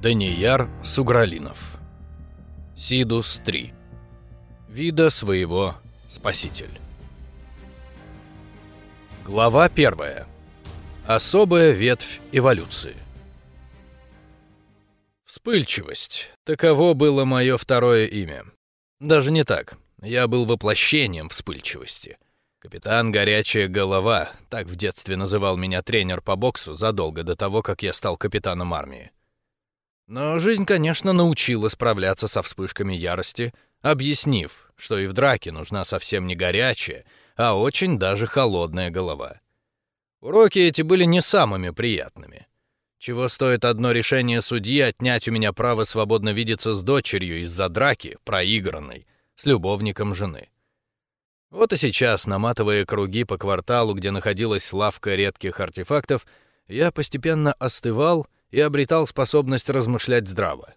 Данияр Сугралинов. Сидус 3. Вида своего спаситель. Глава 1. Особая ветвь эволюции. Вспыльчивость. Таково было мое второе имя. Даже не так. Я был воплощением вспыльчивости. Капитан Горячая Голова, так в детстве называл меня тренер по боксу задолго до того, как я стал капитаном армии. Но жизнь, конечно, научила справляться со вспышками ярости, объяснив, что и в драке нужна совсем не горячая, а очень даже холодная голова. Уроки эти были не самыми приятными. Чего стоит одно решение судьи отнять у меня право свободно видеться с дочерью из-за драки, проигранной, с любовником жены. Вот и сейчас, наматывая круги по кварталу, где находилась лавка редких артефактов, я постепенно остывал и обретал способность размышлять здраво.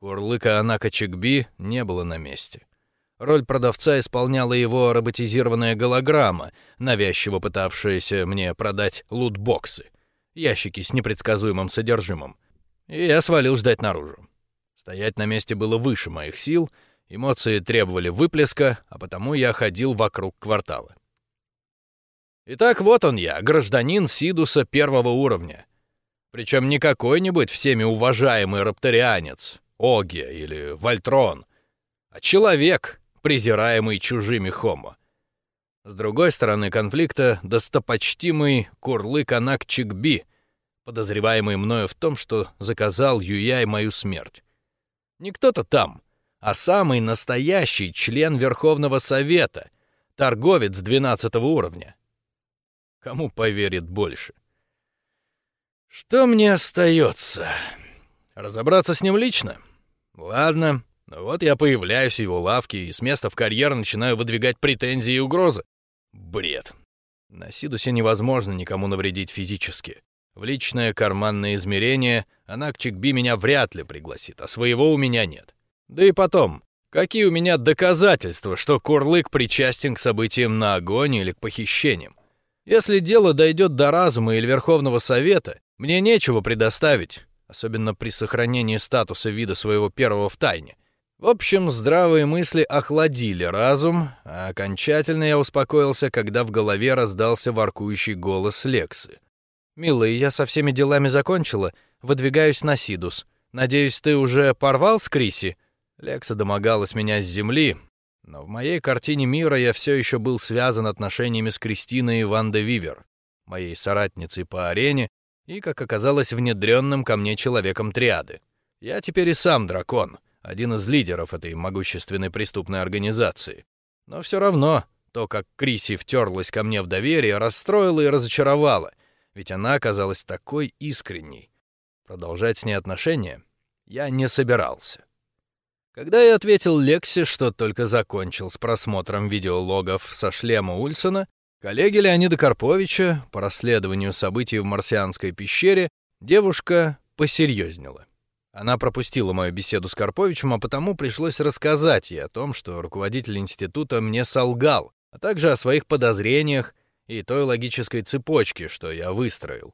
Курлыка Анака Чикби не было на месте. Роль продавца исполняла его роботизированная голограмма, навязчиво пытавшаяся мне продать лутбоксы, ящики с непредсказуемым содержимым. И я свалил ждать наружу. Стоять на месте было выше моих сил, эмоции требовали выплеска, а потому я ходил вокруг квартала. Итак, вот он я, гражданин Сидуса первого уровня — причем не какой-нибудь всеми уважаемый рапторианец, Огия или Вольтрон, а человек, презираемый чужими хомо. С другой стороны конфликта достопочтимый Курлык Анак Чикби, подозреваемый мною в том, что заказал Юяй мою смерть. Не кто-то там, а самый настоящий член Верховного Совета, торговец 12 уровня. Кому поверит больше? Что мне остается? Разобраться с ним лично? Ладно, вот я появляюсь в его лавке и с места в карьер начинаю выдвигать претензии и угрозы. Бред. На Сидусе невозможно никому навредить физически. В личное карманное измерение она к Чикби меня вряд ли пригласит, а своего у меня нет. Да и потом, какие у меня доказательства, что Курлык причастен к событиям на огонь или к похищениям? Если дело дойдет до разума или Верховного Совета, мне нечего предоставить, особенно при сохранении статуса вида своего первого в тайне. В общем, здравые мысли охладили разум, а окончательно я успокоился, когда в голове раздался воркующий голос Лексы. «Милый, я со всеми делами закончила, выдвигаюсь на Сидус. Надеюсь, ты уже порвал с Криси?» Лекса домогалась меня с земли, но в моей картине мира я все еще был связан отношениями с Кристиной и Ван Вивер, моей соратницей по арене и, как оказалось, внедренным ко мне человеком триады. Я теперь и сам дракон, один из лидеров этой могущественной преступной организации. Но все равно то, как Криси втерлась ко мне в доверие, расстроило и разочаровало, ведь она оказалась такой искренней. Продолжать с ней отношения я не собирался. Когда я ответил Лексе, что только закончил с просмотром видеологов со шлема Ульсона, Коллеги Леонида Карповича по расследованию событий в марсианской пещере девушка посерьезнела. Она пропустила мою беседу с Карповичем, а потому пришлось рассказать ей о том, что руководитель института мне солгал, а также о своих подозрениях и той логической цепочке, что я выстроил.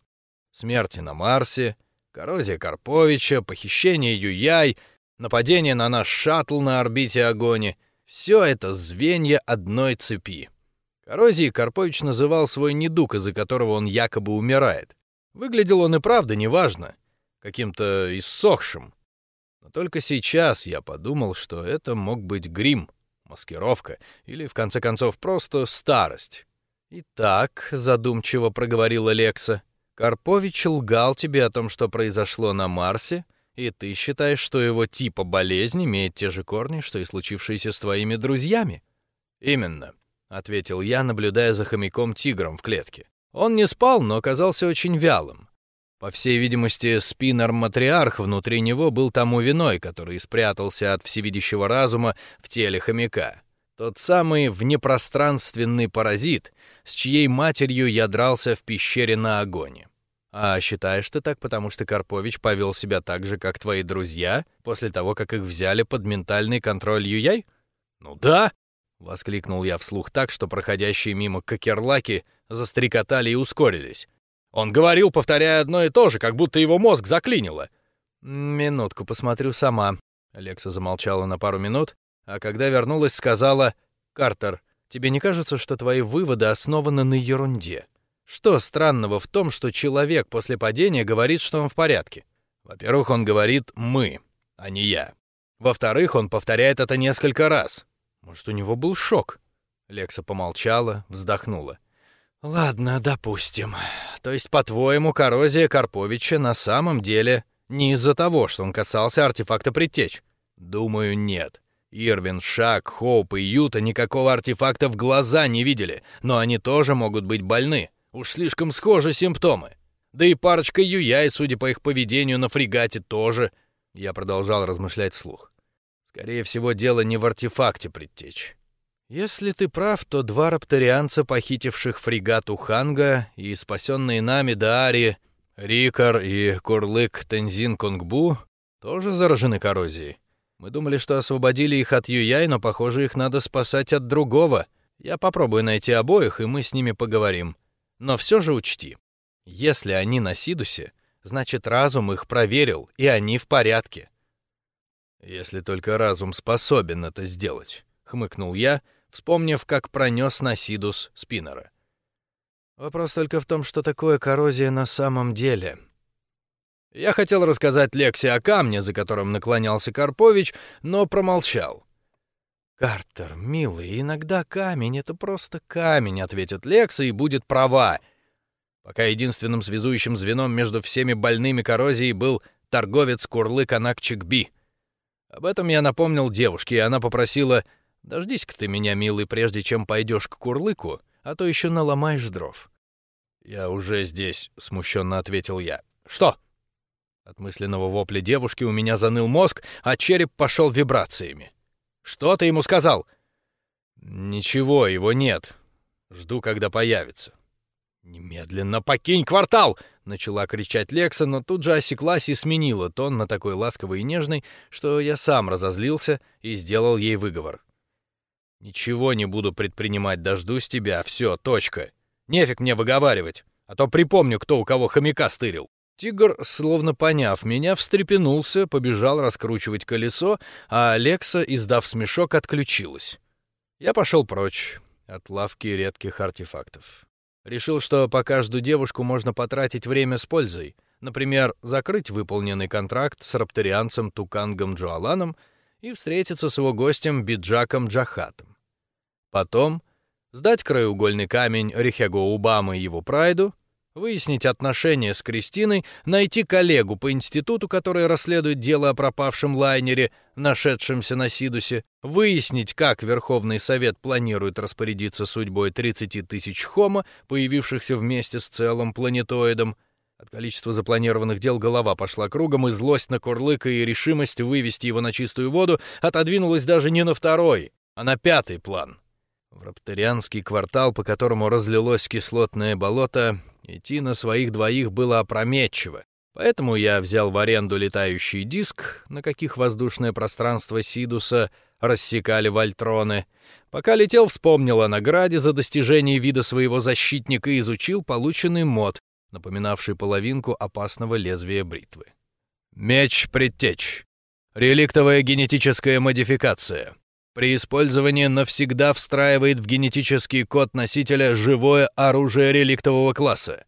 Смерти на Марсе, коррозия Карповича, похищение Юяй, нападение на наш шаттл на орбите Огони — все это звенья одной цепи. Коррозией Карпович называл свой недуг, из-за которого он якобы умирает. Выглядел он и правда неважно, каким-то иссохшим. Но только сейчас я подумал, что это мог быть грим, маскировка или, в конце концов, просто старость. «Итак», — задумчиво проговорила Лекса, — «Карпович лгал тебе о том, что произошло на Марсе, и ты считаешь, что его типа болезнь имеет те же корни, что и случившиеся с твоими друзьями?» «Именно. — ответил я, наблюдая за хомяком-тигром в клетке. Он не спал, но оказался очень вялым. По всей видимости, спиннер-матриарх внутри него был тому виной, который спрятался от всевидящего разума в теле хомяка. Тот самый внепространственный паразит, с чьей матерью я дрался в пещере на огоне. А считаешь ты так, потому что Карпович повел себя так же, как твои друзья, после того, как их взяли под ментальный контроль Юяй? Ну да, Воскликнул я вслух так, что проходящие мимо кокерлаки застрекотали и ускорились. Он говорил, повторяя одно и то же, как будто его мозг заклинило. «Минутку, посмотрю сама». Алекса замолчала на пару минут, а когда вернулась, сказала, «Картер, тебе не кажется, что твои выводы основаны на ерунде? Что странного в том, что человек после падения говорит, что он в порядке? Во-первых, он говорит «мы», а не «я». Во-вторых, он повторяет это несколько раз. Может, у него был шок? Лекса помолчала, вздохнула. «Ладно, допустим. То есть, по-твоему, коррозия Карповича на самом деле не из-за того, что он касался артефакта предтеч?» «Думаю, нет. Ирвин, Шак, Хоуп и Юта никакого артефакта в глаза не видели, но они тоже могут быть больны. Уж слишком схожи симптомы. Да и парочка Юяй, судя по их поведению на фрегате, тоже. Я продолжал размышлять вслух. Скорее всего, дело не в артефакте предтеч. Если ты прав, то два рапторианца, похитивших фрегат у Ханга и спасенные нами Даари, Рикар и Курлык Тензин Конгбу, тоже заражены коррозией. Мы думали, что освободили их от Юяй, но, похоже, их надо спасать от другого. Я попробую найти обоих, и мы с ними поговорим. Но все же учти, если они на Сидусе, значит, разум их проверил, и они в порядке. Если только разум способен это сделать, хмыкнул я, вспомнив, как пронес на Сидус Спиннера. Вопрос только в том, что такое коррозия на самом деле. Я хотел рассказать Лексе о камне, за которым наклонялся Карпович, но промолчал. «Картер, милый, иногда камень — это просто камень», — ответит Лекса и будет права. Пока единственным связующим звеном между всеми больными коррозией был торговец Курлык Анакчик Би. Об этом я напомнил девушке, и она попросила «Дождись-ка ты меня, милый, прежде чем пойдешь к Курлыку, а то еще наломаешь дров». «Я уже здесь», — смущенно ответил я. «Что?» От мысленного вопля девушки у меня заныл мозг, а череп пошел вибрациями. Что ты ему сказал? Ничего, его нет. Жду, когда появится. Немедленно покинь квартал, начала кричать Лекса, но тут же осеклась и сменила тон на такой ласковый и нежный, что я сам разозлился и сделал ей выговор. Ничего не буду предпринимать, дождусь тебя, все, точка. Нефиг мне выговаривать, а то припомню, кто у кого хомяка стырил. Тигр, словно поняв меня, встрепенулся, побежал раскручивать колесо, а Алекса, издав смешок, отключилась. Я пошел прочь от лавки редких артефактов. Решил, что по каждую девушку можно потратить время с пользой. Например, закрыть выполненный контракт с рапторианцем Тукангом Джоаланом и встретиться с его гостем Биджаком Джахатом. Потом сдать краеугольный камень Рихего Убамы его прайду выяснить отношения с Кристиной, найти коллегу по институту, который расследует дело о пропавшем лайнере, нашедшемся на Сидусе, выяснить, как Верховный Совет планирует распорядиться судьбой 30 тысяч хома, появившихся вместе с целым планетоидом. От количества запланированных дел голова пошла кругом, и злость на Курлыка и решимость вывести его на чистую воду отодвинулась даже не на второй, а на пятый план. В рапторианский квартал, по которому разлилось кислотное болото, Идти на своих двоих было опрометчиво, поэтому я взял в аренду летающий диск, на каких воздушное пространство Сидуса рассекали вольтроны. Пока летел, вспомнил о награде за достижение вида своего защитника и изучил полученный мод, напоминавший половинку опасного лезвия бритвы. Меч предтеч. Реликтовая генетическая модификация. При использовании навсегда встраивает в генетический код носителя живое оружие реликтового класса.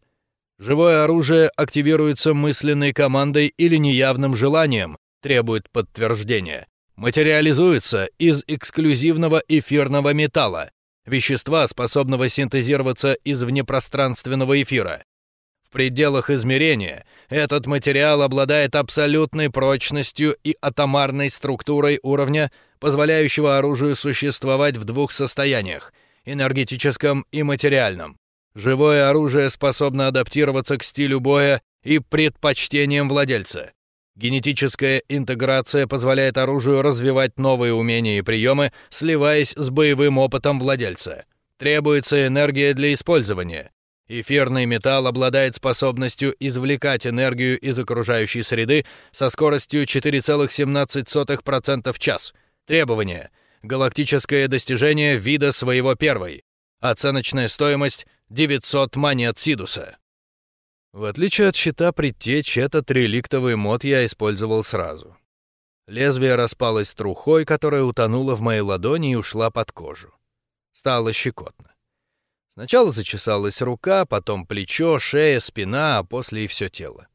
Живое оружие активируется мысленной командой или неявным желанием, требует подтверждения. Материализуется из эксклюзивного эфирного металла, вещества, способного синтезироваться из внепространственного эфира. В пределах измерения этот материал обладает абсолютной прочностью и атомарной структурой уровня позволяющего оружию существовать в двух состояниях — энергетическом и материальном. Живое оружие способно адаптироваться к стилю боя и предпочтениям владельца. Генетическая интеграция позволяет оружию развивать новые умения и приемы, сливаясь с боевым опытом владельца. Требуется энергия для использования. Эфирный металл обладает способностью извлекать энергию из окружающей среды со скоростью 4,17% в час, Требования. Галактическое достижение вида своего первой. Оценочная стоимость 900 монет Сидуса. В отличие от щита предтеч, этот реликтовый мод я использовал сразу. Лезвие распалось трухой, которая утонула в моей ладони и ушла под кожу. Стало щекотно. Сначала зачесалась рука, потом плечо, шея, спина, а после и все тело.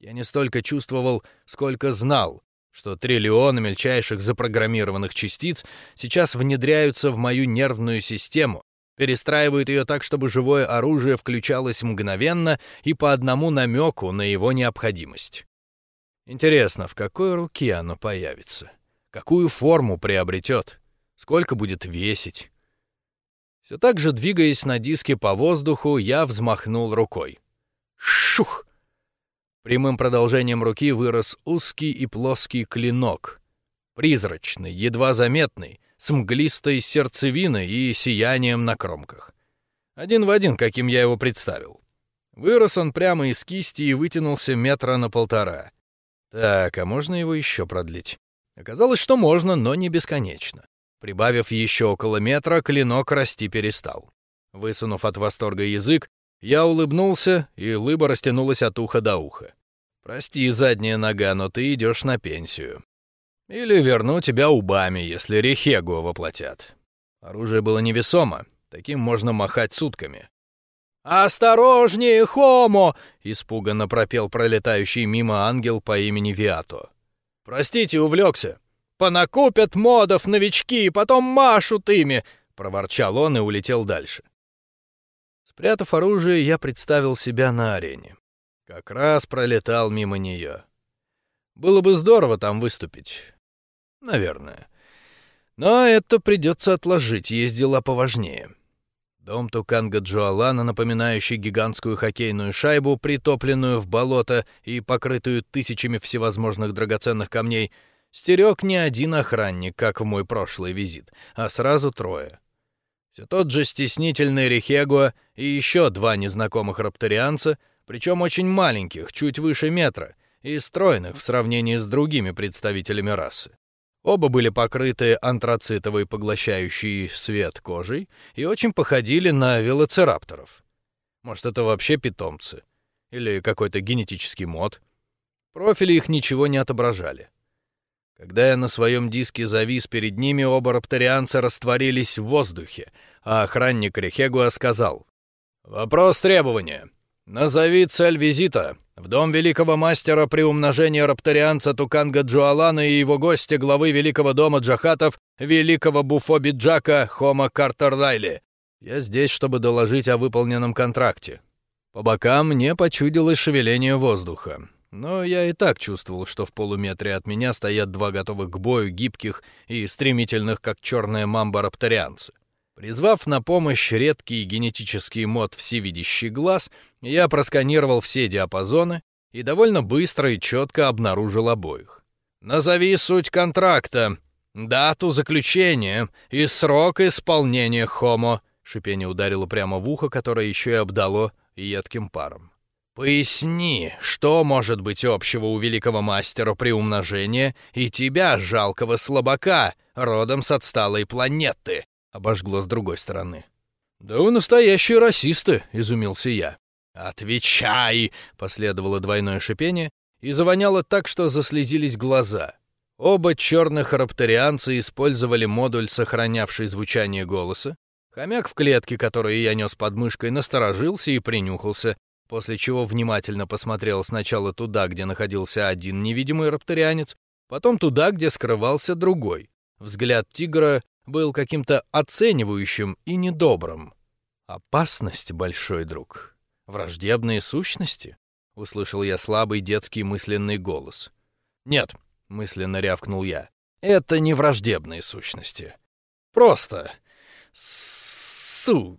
Я не столько чувствовал, сколько знал, что триллионы мельчайших запрограммированных частиц сейчас внедряются в мою нервную систему, перестраивают ее так, чтобы живое оружие включалось мгновенно и по одному намеку на его необходимость. Интересно, в какой руке оно появится? Какую форму приобретет? Сколько будет весить? Все так же, двигаясь на диске по воздуху, я взмахнул рукой. Шух! Прямым продолжением руки вырос узкий и плоский клинок. Призрачный, едва заметный, с мглистой сердцевиной и сиянием на кромках. Один в один, каким я его представил. Вырос он прямо из кисти и вытянулся метра на полтора. Так, а можно его еще продлить? Оказалось, что можно, но не бесконечно. Прибавив еще около метра, клинок расти перестал. Высунув от восторга язык, я улыбнулся, и лыба растянулась от уха до уха. «Прости, задняя нога, но ты идешь на пенсию. Или верну тебя убами, если Рехегу воплотят». Оружие было невесомо, таким можно махать сутками. «Осторожнее, Хомо!» — испуганно пропел пролетающий мимо ангел по имени Виато. «Простите, увлекся. Понакупят модов новички, и потом машут ими!» — проворчал он и улетел дальше. Спрятав оружие, я представил себя на арене. Как раз пролетал мимо нее. Было бы здорово там выступить. Наверное. Но это придется отложить, есть дела поважнее. Дом Туканга Джоалана, напоминающий гигантскую хоккейную шайбу, притопленную в болото и покрытую тысячами всевозможных драгоценных камней, стерег не один охранник, как в мой прошлый визит, а сразу трое. Все тот же стеснительный Рихегуа и еще два незнакомых рапторианца, причем очень маленьких, чуть выше метра, и стройных в сравнении с другими представителями расы. Оба были покрыты антрацитовой поглощающей свет кожей и очень походили на велоцирапторов. Может, это вообще питомцы? Или какой-то генетический мод? Профили их ничего не отображали. Когда я на своем диске завис перед ними, оба рапторианца растворились в воздухе, а охранник Рехегуа сказал «Вопрос требования. Назови цель визита в дом великого мастера при умножении рапторианца Туканга Джуалана и его гостя, главы великого дома Джахатов, великого Буфо Биджака Хома Картер Райли. Я здесь, чтобы доложить о выполненном контракте. По бокам мне почудилось шевеление воздуха. Но я и так чувствовал, что в полуметре от меня стоят два готовых к бою гибких и стремительных, как черная мамба, рапторианца. Призвав на помощь редкий генетический мод «Всевидящий глаз», я просканировал все диапазоны и довольно быстро и четко обнаружил обоих. «Назови суть контракта, дату заключения и срок исполнения Хомо», шипение ударило прямо в ухо, которое еще и обдало едким паром. «Поясни, что может быть общего у великого мастера при умножении и тебя, жалкого слабака, родом с отсталой планеты?» обожгло с другой стороны. «Да вы настоящие расисты!» — изумился я. «Отвечай!» — последовало двойное шипение, и завоняло так, что заслезились глаза. Оба черных рапторианца использовали модуль, сохранявший звучание голоса. Хомяк в клетке, которую я нес под мышкой, насторожился и принюхался, после чего внимательно посмотрел сначала туда, где находился один невидимый рапторианец, потом туда, где скрывался другой. Взгляд тигра был каким-то оценивающим и недобрым. «Опасность, большой друг. Враждебные сущности?» — услышал я слабый детский мысленный голос. «Нет», — мысленно рявкнул я, — «это не враждебные сущности. Просто сущности».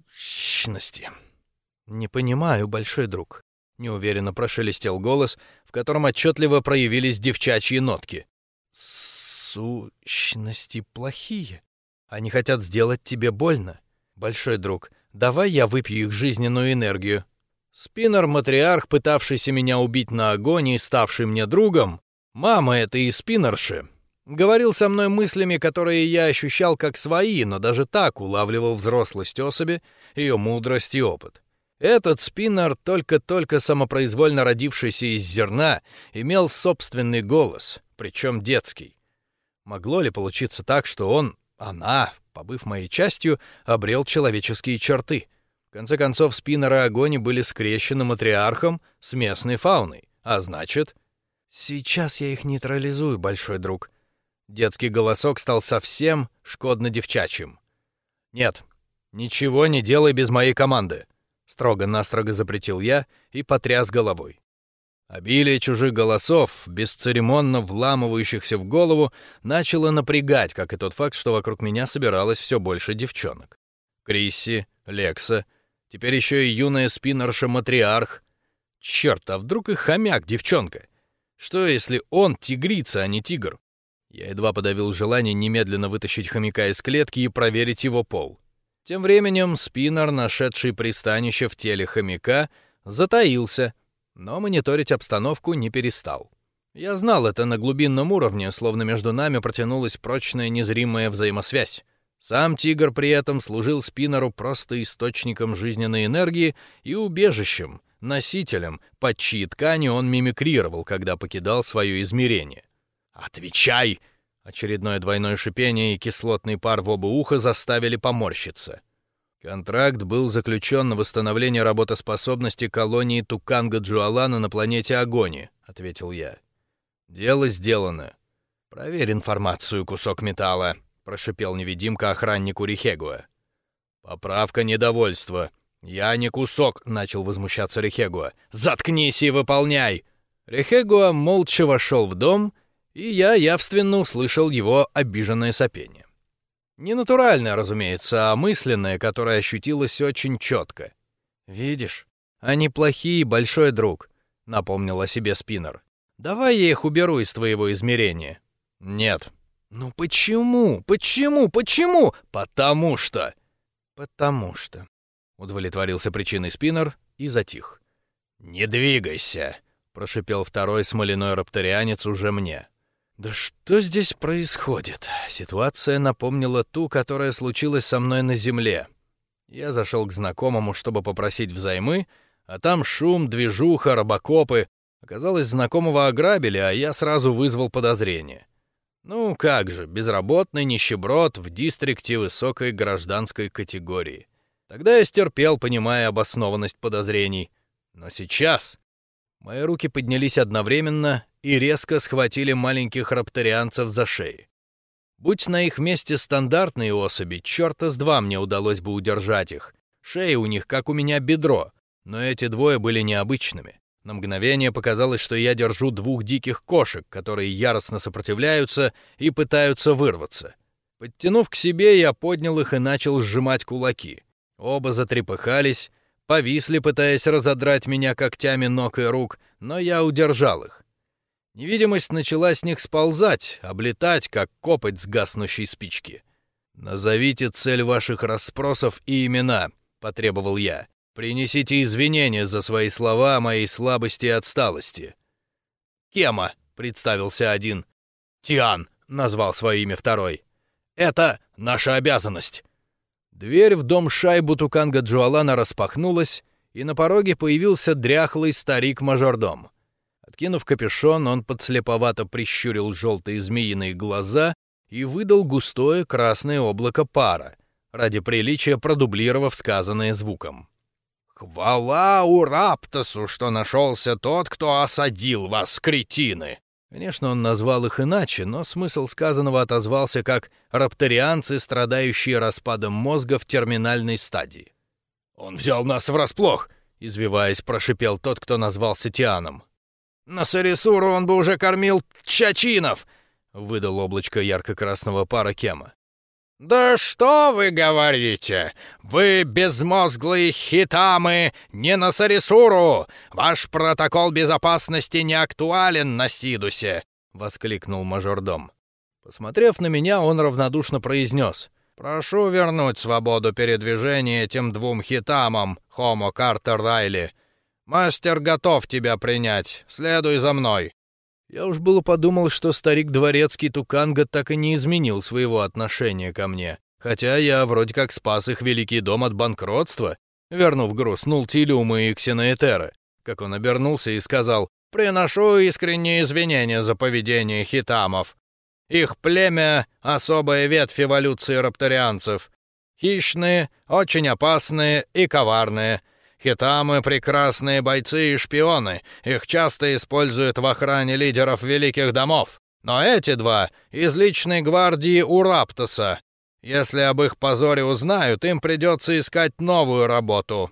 «Не понимаю, большой друг», — неуверенно прошелестел голос, в котором отчетливо проявились девчачьи нотки. «Сущности плохие?» Они хотят сделать тебе больно. Большой друг, давай я выпью их жизненную энергию. Спиннер-матриарх, пытавшийся меня убить на агонии, ставший мне другом, мама этой спиннерши, говорил со мной мыслями, которые я ощущал как свои, но даже так улавливал взрослость особи, ее мудрость и опыт. Этот спиннер, только-только самопроизвольно родившийся из зерна, имел собственный голос, причем детский. Могло ли получиться так, что он, она, побыв моей частью, обрел человеческие черты? В конце концов, спиннеры огони были скрещены матриархом с местной фауной, а значит... Сейчас я их нейтрализую, большой друг. Детский голосок стал совсем шкодно-девчачьим. Нет, ничего не делай без моей команды. Строго-настрого запретил я и потряс головой. Обилие чужих голосов, бесцеремонно вламывающихся в голову, начало напрягать, как и тот факт, что вокруг меня собиралось все больше девчонок. Крисси, Лекса, теперь еще и юная спиннерша-матриарх. Черт, а вдруг и хомяк девчонка? Что, если он тигрица, а не тигр? Я едва подавил желание немедленно вытащить хомяка из клетки и проверить его пол. Тем временем спиннер, нашедший пристанище в теле хомяка, затаился, но мониторить обстановку не перестал. Я знал это на глубинном уровне, словно между нами протянулась прочная незримая взаимосвязь. Сам тигр при этом служил спиннеру просто источником жизненной энергии и убежищем, носителем, под чьи ткани он мимикрировал, когда покидал свое измерение. «Отвечай!» Очередное двойное шипение и кислотный пар в оба уха заставили поморщиться. Контракт был заключен на восстановление работоспособности колонии Туканга-Джуалана на планете Агони, ответил я. Дело сделано. Проверь информацию, кусок металла, прошипел невидимка охраннику Рихегуа. Поправка недовольства. Я не кусок, начал возмущаться Рихегуа. Заткнись и выполняй. Рихегуа молча вошел в дом и я явственно услышал его обиженное сопение. Не натуральное, разумеется, а мысленное, которое ощутилось очень четко. «Видишь, они плохие, большой друг», — напомнил о себе Спиннер. «Давай я их уберу из твоего измерения». «Нет». «Ну почему? Почему? Почему? Потому что...» «Потому что...» — удовлетворился причиной Спиннер и затих. «Не двигайся», — прошипел второй смоляной рапторианец уже мне. Да что здесь происходит? Ситуация напомнила ту, которая случилась со мной на земле. Я зашел к знакомому, чтобы попросить взаймы, а там шум, движуха, робокопы. Оказалось, знакомого ограбили, а я сразу вызвал подозрение. Ну как же, безработный нищеброд в дистрикте высокой гражданской категории. Тогда я стерпел, понимая обоснованность подозрений. Но сейчас мои руки поднялись одновременно, и резко схватили маленьких рапторианцев за шеи. Будь на их месте стандартные особи, черта с два мне удалось бы удержать их. Шеи у них, как у меня, бедро, но эти двое были необычными. На мгновение показалось, что я держу двух диких кошек, которые яростно сопротивляются и пытаются вырваться. Подтянув к себе, я поднял их и начал сжимать кулаки. Оба затрепыхались, повисли, пытаясь разодрать меня когтями ног и рук, но я удержал их. Невидимость начала с них сползать, облетать, как копоть с гаснущей спички. «Назовите цель ваших расспросов и имена», — потребовал я. «Принесите извинения за свои слова о моей слабости и отсталости». «Кема», — представился один. «Тиан», — назвал свое имя второй. «Это наша обязанность». Дверь в дом шайбу Туканга Джуалана распахнулась, и на пороге появился дряхлый старик-мажордом. Откинув капюшон, он подслеповато прищурил желтые змеиные глаза и выдал густое красное облако пара, ради приличия продублировав сказанное звуком. «Хвала Ураптосу, что нашелся тот, кто осадил вас, кретины!» Конечно, он назвал их иначе, но смысл сказанного отозвался как «рапторианцы, страдающие распадом мозга в терминальной стадии». «Он взял нас врасплох!» — извиваясь, прошипел тот, кто назвался Тианом. На Сарисуру он бы уже кормил чачинов!» — выдал облачко ярко-красного пара Кема. «Да что вы говорите? Вы безмозглые хитамы не на Сарисуру! Ваш протокол безопасности не актуален на Сидусе!» — воскликнул мажордом. Посмотрев на меня, он равнодушно произнес. «Прошу вернуть свободу передвижения этим двум хитамам, Хомо Картер Райли. «Мастер готов тебя принять. Следуй за мной». Я уж было подумал, что старик дворецкий Туканга так и не изменил своего отношения ко мне, хотя я вроде как спас их великий дом от банкротства вернув груз Нултилиума и Ксеноэтера, как он обернулся и сказал «Приношу искренние извинения за поведение хитамов. Их племя — особая ветвь эволюции рапторианцев. Хищные, очень опасные и коварные. Хитамы — прекрасные бойцы и шпионы. Их часто используют в охране лидеров великих домов. Но эти два — из личной гвардии Ураптоса. Если об их позоре узнают, им придется искать новую работу.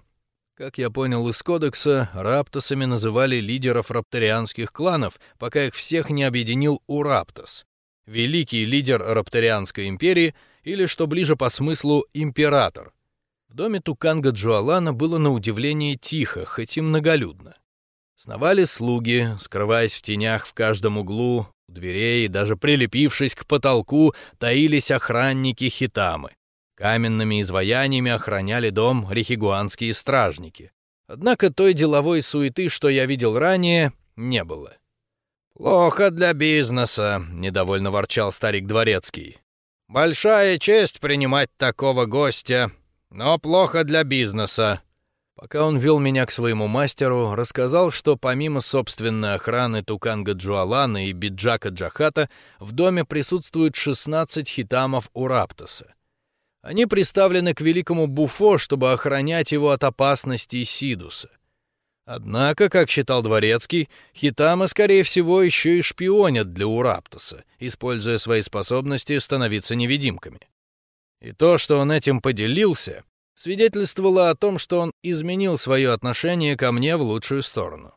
Как я понял из кодекса, раптосами называли лидеров рапторианских кланов, пока их всех не объединил Ураптос. Великий лидер рапторианской империи или, что ближе по смыслу, император. Доме Туканга Джуалана было на удивление тихо, хоть и многолюдно. Сновали слуги, скрываясь в тенях в каждом углу, у дверей, даже прилепившись к потолку, таились охранники хитамы. Каменными изваяниями охраняли дом рехигуанские стражники. Однако той деловой суеты, что я видел ранее, не было. «Плохо для бизнеса», — недовольно ворчал старик Дворецкий. «Большая честь принимать такого гостя, но плохо для бизнеса. Пока он вел меня к своему мастеру, рассказал, что помимо собственной охраны Туканга Джуалана и Биджака Джахата в доме присутствует 16 хитамов Ураптоса. Они приставлены к великому Буфо, чтобы охранять его от опасностей Сидуса. Однако, как считал Дворецкий, хитамы, скорее всего, еще и шпионят для Ураптоса, используя свои способности становиться невидимками. И то, что он этим поделился, свидетельствовало о том, что он изменил свое отношение ко мне в лучшую сторону.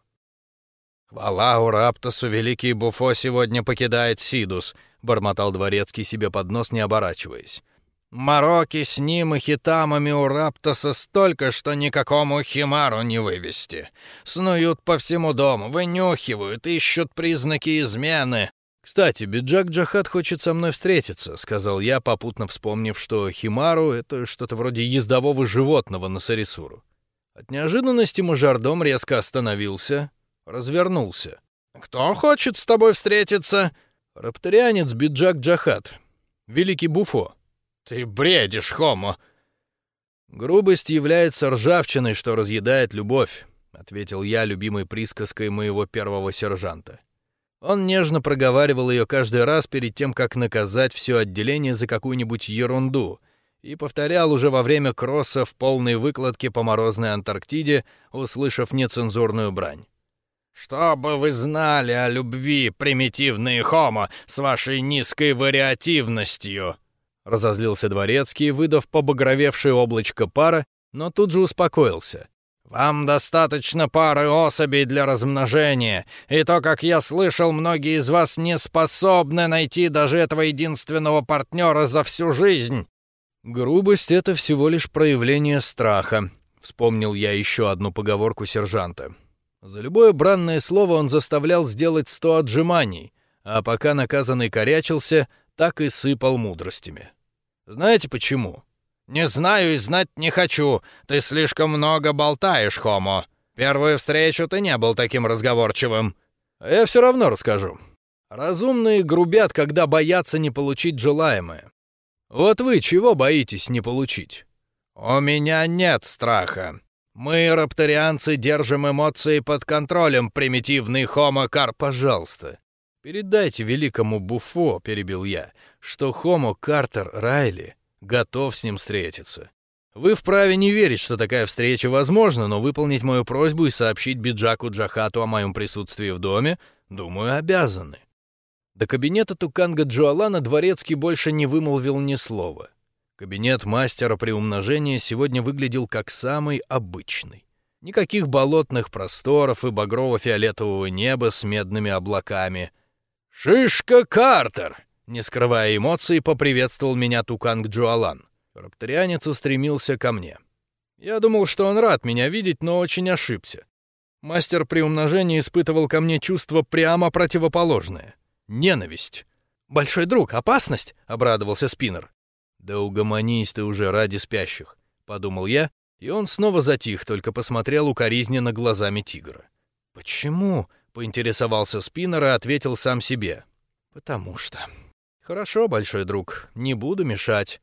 «Хвала Ураптосу, великий Буфо сегодня покидает Сидус», — бормотал дворецкий себе под нос, не оборачиваясь. «Мороки с ним и хитамами у Раптоса столько, что никакому химару не вывести. Снуют по всему дому, вынюхивают, ищут признаки измены. «Кстати, Биджак Джахат хочет со мной встретиться», — сказал я, попутно вспомнив, что Химару — это что-то вроде ездового животного на Сарисуру. От неожиданности мажордом резко остановился, развернулся. «Кто хочет с тобой встретиться?» «Рапторианец Биджак Джахат. Великий Буфо». «Ты бредишь, Хомо!» «Грубость является ржавчиной, что разъедает любовь», — ответил я любимой присказкой моего первого сержанта. Он нежно проговаривал ее каждый раз перед тем, как наказать все отделение за какую-нибудь ерунду, и повторял уже во время кросса в полной выкладке по морозной Антарктиде, услышав нецензурную брань. «Чтобы вы знали о любви, примитивные хомо, с вашей низкой вариативностью!» Разозлился дворецкий, выдав побагровевшее облачко пара, но тут же успокоился. Вам достаточно пары особей для размножения, и то, как я слышал, многие из вас не способны найти даже этого единственного партнера за всю жизнь. Грубость — это всего лишь проявление страха, — вспомнил я еще одну поговорку сержанта. За любое бранное слово он заставлял сделать сто отжиманий, а пока наказанный корячился, так и сыпал мудростями. Знаете почему? «Не знаю и знать не хочу. Ты слишком много болтаешь, Хомо. Первую встречу ты не был таким разговорчивым. Я все равно расскажу. Разумные грубят, когда боятся не получить желаемое. Вот вы чего боитесь не получить? У меня нет страха. Мы, рапторианцы, держим эмоции под контролем, примитивный Хомо Кар, пожалуйста. Передайте великому Буфо, перебил я, что Хомо Картер Райли готов с ним встретиться. Вы вправе не верить, что такая встреча возможна, но выполнить мою просьбу и сообщить Биджаку Джахату о моем присутствии в доме, думаю, обязаны. До кабинета Туканга Джуалана Дворецкий больше не вымолвил ни слова. Кабинет мастера при умножении сегодня выглядел как самый обычный. Никаких болотных просторов и багрово-фиолетового неба с медными облаками. «Шишка Картер!» Не скрывая эмоций, поприветствовал меня Туканг Джуалан. Рапторианец устремился ко мне. Я думал, что он рад меня видеть, но очень ошибся. Мастер при умножении испытывал ко мне чувство прямо противоположное — ненависть. «Большой друг, опасность?» — обрадовался Спиннер. «Да угомонись ты уже ради спящих», — подумал я, и он снова затих, только посмотрел укоризненно глазами тигра. «Почему?» — поинтересовался Спиннер и ответил сам себе. «Потому что...» «Хорошо, большой друг, не буду мешать».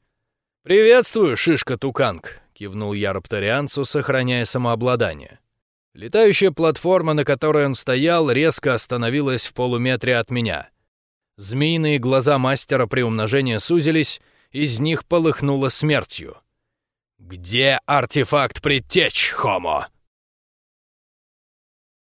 «Приветствую, шишка-туканг», — кивнул я рапторианцу, сохраняя самообладание. Летающая платформа, на которой он стоял, резко остановилась в полуметре от меня. Змеиные глаза мастера приумножения сузились, из них полыхнуло смертью. «Где артефакт предтеч, Хомо?»